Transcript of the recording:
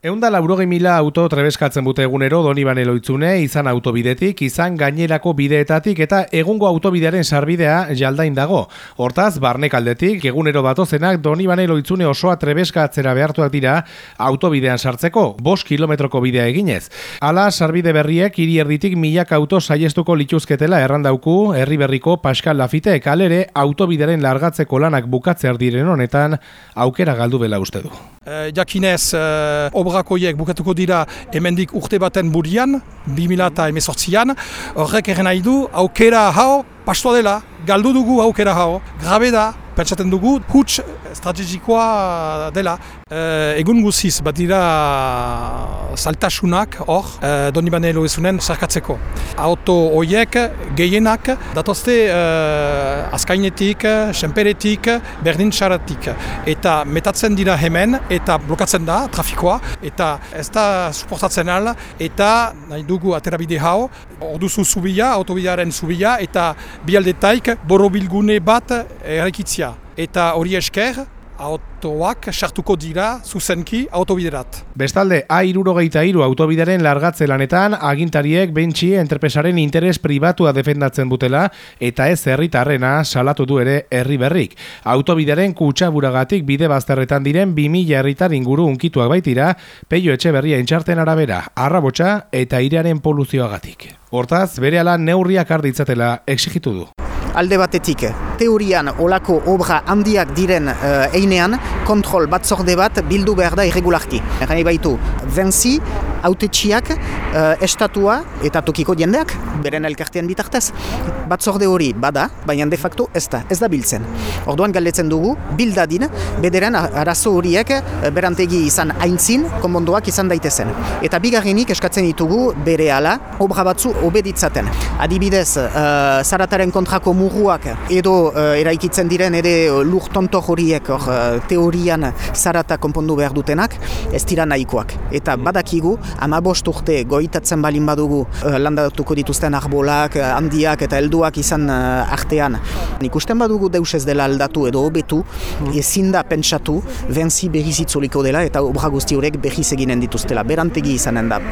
Eunda laurogei mila auto trebeskatzen bute egunero doni loitzune, izan autobidetik, izan gainerako bideetatik eta egungo autobidearen sarbidea jaldain dago. Hortaz, barnek aldetik, egunero datozenak doni loitzune osoa trebeskatzera behartuak dira autobidean sartzeko, bos kilometroko bidea eginez. Hala, sarbide berriek hiri erditik milak auto saiestuko lituzketela errandauku, herri berriko Pascal Lafite kalere autobidearen largatzeko lanak bukatzer diren honetan, aukera galdu bela uste du. Uh, jakinez, uh, obrakoiek bukatuko dira hemendik urte baten burian, 2018an, horrek eren nahi du, aukera hau, pastua dela, galdu dugu aukera hau, grabe da, pentsaten dugu, huts strategikoa dela. Uh, egun guziz, bat dira saltasunak hor, uh, doni bane loezunen sarkatzeko. Auto horiek gehienak datozte uh, azkainetik, senperetik, berdin txaratik. Eta metatzen dira hemen eta blokatzen da trafikoa eta ez da suportatzen al eta nahi dugu aterabide hau, orduzu zubia, autobidearen zubia eta bialdetaik borobilgune bat eraikitzia. Eta hori esker, autoak sartuko dira zuzenki autobiderat. Bestalde, A irurogeita iru autobideren largatze lanetan, agintariek bentsi entrepesaren interes pribatua defendatzen butela eta ez herritarrena salatu du ere herri berrik. Autobideren kutsaburagatik bide bazterretan diren 2000 herritar inguru unkituak baitira, peio etxe berria intxarten arabera, arrabotsa eta irearen poluzioagatik. Hortaz, bere ala neurriak arditzatela exigitu du. Alde batetik, teorian olako obra handiak diren uh, einean, kontrol batzorde bat bildu behar da irregularki. Egan baitu, venzi, autetxiak, uh, estatua eta tokiko jendeak, beren elkartean bitartez. Batzorde hori bada, baina de facto ez da, ez da biltzen. Orduan galdetzen dugu, bildadin, bederen arazo horiek uh, berantegi izan aintzin, konbondoak izan daitezen. Eta bigarrenik eskatzen ditugu bere ala, obra batzu obeditzaten. Adibidez, uh, zarataren kontrako muruak edo uh, eraikitzen diren ere lur tonto horiek uh, teorian zarata konpondu behar dutenak ez dira nahikoak. Eta badakigu, ama bost urte goitatzen balin badugu uh, landatuko dituzten arbolak, handiak eta helduak izan uh, artean. Ikusten badugu deus ez dela aldatu edo hobetu, ezin da pentsatu, benzi berrizitzoliko dela eta obra guzti horrek berriz eginen dituztela. Berantegi izanen da.